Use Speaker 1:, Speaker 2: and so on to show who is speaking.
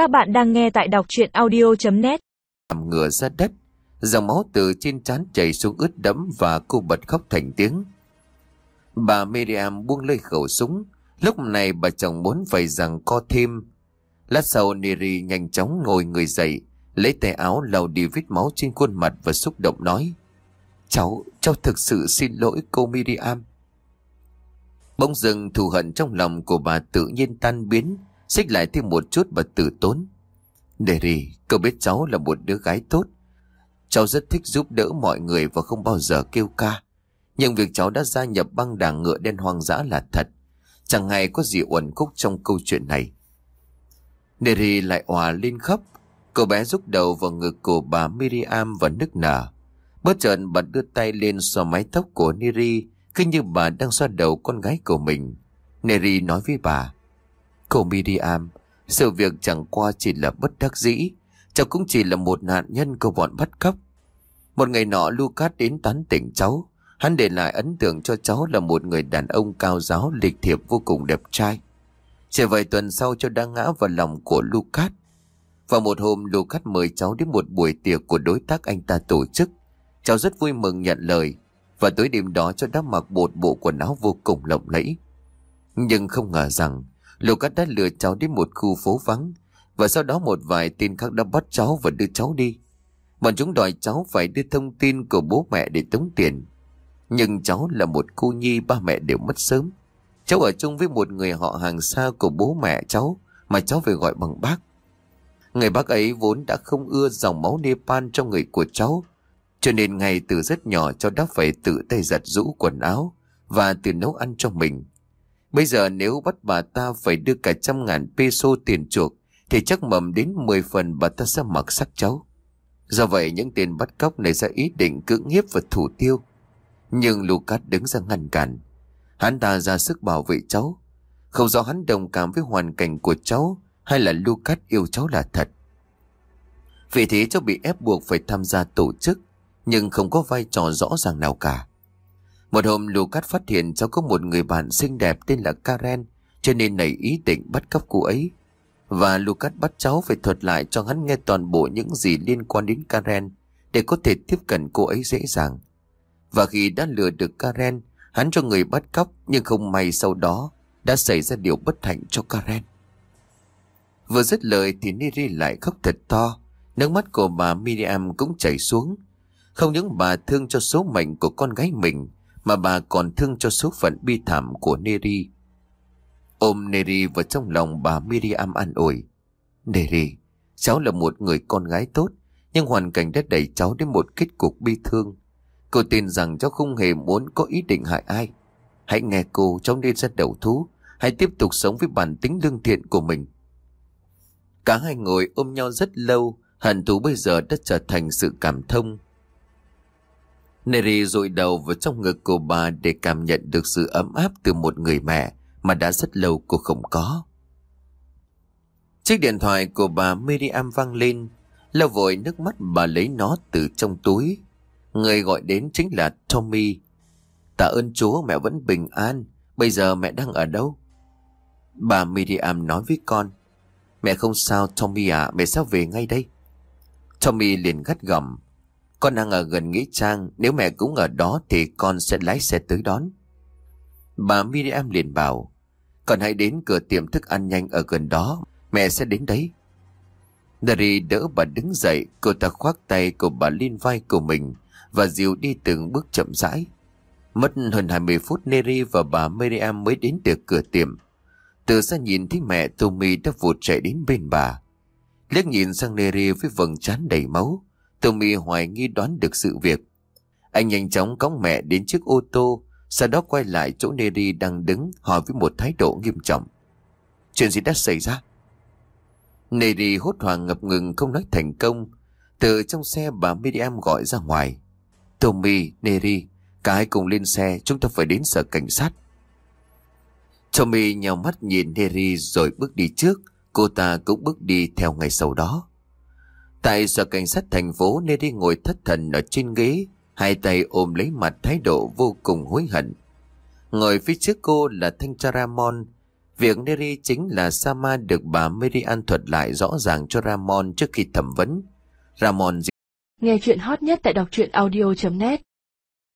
Speaker 1: Các bạn đang nghe tại đọc chuyện audio.net
Speaker 2: nằm ngửa ra đất, dòng máu từ trên trán chảy xuống ướt đẫm và cô bật khóc thành tiếng. Bà Miriam buông lơi khẩu súng. Lúc này bà chồng muốn phải rằng co thêm. Lát sau Neri nhanh chóng ngồi người dậy, lấy tay áo lau đi vết máu trên khuôn mặt và xúc động nói, cháu cháu thực sự xin lỗi cô Miriam. Bỗng dưng thù hận trong lòng của bà tự nhiên tan biến xích lại thêm một chút và tử tốn Neri, cậu biết cháu là một đứa gái tốt. Cháu rất thích giúp đỡ mọi người và không bao giờ kêu ca. Nhưng việc cháu đã gia nhập băng đảng ngựa đen hoang dã là thật. Chẳng hay có gì uẩn khúc trong câu chuyện này. Neri lại òa lên khóc. Cô bé rúc đầu vào ngực của bà Miriam và nức nở. Bất chợt bà đưa tay lên xoa mái tóc của Neri cứ như bà đang xoa đầu con gái của mình. Neri nói với bà. Cô Miriam, sự việc chẳng qua chỉ là bất đắc dĩ. Cháu cũng chỉ là một nạn nhân của bọn bắt cóc. Một ngày nọ Lucas đến tán tỉnh cháu. Hắn để lại ấn tượng cho cháu là một người đàn ông cao giáo lịch thiệp vô cùng đẹp trai. Chỉ vài tuần sau cháu đã ngã vào lòng của Lucas. Và một hôm Lucas mời cháu đến một buổi tiệc của đối tác anh ta tổ chức. Cháu rất vui mừng nhận lời. Và tối đêm đó cháu đã mặc một bộ quần áo vô cùng lộng lẫy. Nhưng không ngờ rằng Lucas đã lừa cháu đến một khu phố vắng, và sau đó một vài tên khác đã bắt cháu và đưa cháu đi. Bọn chúng đòi cháu phải đưa thông tin của bố mẹ để tống tiền. Nhưng cháu là một cô nhi, ba mẹ đều mất sớm. Cháu ở chung với một người họ hàng xa của bố mẹ cháu, mà cháu phải gọi bằng bác. Người bác ấy vốn đã không ưa dòng máu Nepal trong người của cháu. Cho nên ngay từ rất nhỏ cháu đã phải tự tay giặt rũ quần áo và tự nấu ăn cho mình. Bây giờ nếu bắt bà ta phải đưa cả trăm ngàn peso tiền chuộc, thì chắc mầm đến 10 phần bà ta sẽ mặc sắc cháu. Do vậy, những tên bắt cóc này ra ý định cưỡng hiếp và thủ tiêu. Nhưng Lucas đứng ra ngăn cản. Hắn ta ra sức bảo vệ cháu. Không rõ hắn đồng cảm với hoàn cảnh của cháu hay là Lucas yêu cháu là thật. Vì thế, cháu bị ép buộc phải tham gia tổ chức, nhưng không có vai trò rõ ràng nào cả. Một hôm Lucas phát hiện cháu có một người bạn xinh đẹp tên là Karen cho nên nảy ý định bắt cóc cô ấy. Và Lucas bắt cháu phải thuật lại cho hắn nghe toàn bộ những gì liên quan đến Karen để có thể tiếp cận cô ấy dễ dàng. Và khi đã lừa được Karen, hắn cho người bắt cóc nhưng không may sau đó đã xảy ra điều bất hạnh cho Karen. Vừa dứt lời thì Neri lại khóc thật to, nước mắt của bà Miriam cũng chảy xuống. Không những bà thương cho số mệnh của con gái mình, mà bà còn thương cho số phận bi thảm của Neri. Ôm Neri vào trong lòng bà Miriam an ủi. Neri, cháu là một người con gái tốt, nhưng hoàn cảnh đã đẩy cháu đến một kết cục bi thương. Cô tin rằng cháu không hề muốn có ý định hại ai. Hãy nghe cô, cháu nên ra đầu thú. Hãy tiếp tục sống với bản tính lương thiện của mình. Cả hai ngồi ôm nhau rất lâu, hận thù bây giờ đã trở thành sự cảm thông. Neri rụi đầu vào trong ngực của bà để cảm nhận được sự ấm áp từ một người mẹ mà đã rất lâu cô không có. Chiếc điện thoại của bà Miriam vang lên, lau vội nước mắt bà lấy nó từ trong túi. Người gọi đến chính là Tommy. Tạ ơn Chúa mẹ vẫn bình an, bây giờ mẹ đang ở đâu? Bà Miriam nói với con. Mẹ không sao Tommy à, mẹ sao về ngay đây? Tommy liền gắt gỏng. Con đang ở gần Nghĩa Trang, nếu mẹ cũng ở đó thì con sẽ lái xe tới đón. Bà Miriam liền bảo, con hãy đến cửa tiệm thức ăn nhanh ở gần đó, mẹ sẽ đến đấy. Dari đỡ bà đứng dậy, cô ta khoác tay của bà lên vai của mình và dìu đi từng bước chậm rãi. Mất hơn 20 phút Neri và bà Miriam mới đến được cửa tiệm. Từ xa nhìn thấy mẹ Tommy đã vụt chạy đến bên bà. Liếc nhìn sang Neri với vầng trán đầy máu. Tommy hoài nghi đoán được sự việc. Anh nhanh chóng cõng mẹ đến chiếc ô tô, sau đó quay lại chỗ Neri đang đứng hỏi với một thái độ nghiêm trọng. Chuyện gì đã xảy ra? Neri hốt hoảng ngập ngừng không nói thành công. Từ trong xe bà Miriam gọi ra ngoài. Tommy, Neri, cả hai cùng lên xe, chúng ta phải đến sở cảnh sát. Tommy nhào mắt nhìn Neri rồi bước đi trước, cô ta cũng bước đi theo ngày sau đó. Tại sở cảnh sát thành phố nên đi ngồi thất thần ở trên ghế, hai tay ôm lấy mặt thái độ vô cùng hối hận. Ngồi phía trước cô là Thanh tra Ramon, Việc Neri chính là Sama được bà Merian thuật lại rõ ràng cho Ramon trước khi thẩm vấn. Ramon
Speaker 3: Nghe chuyện hot nhất tại đọc truyện audio.net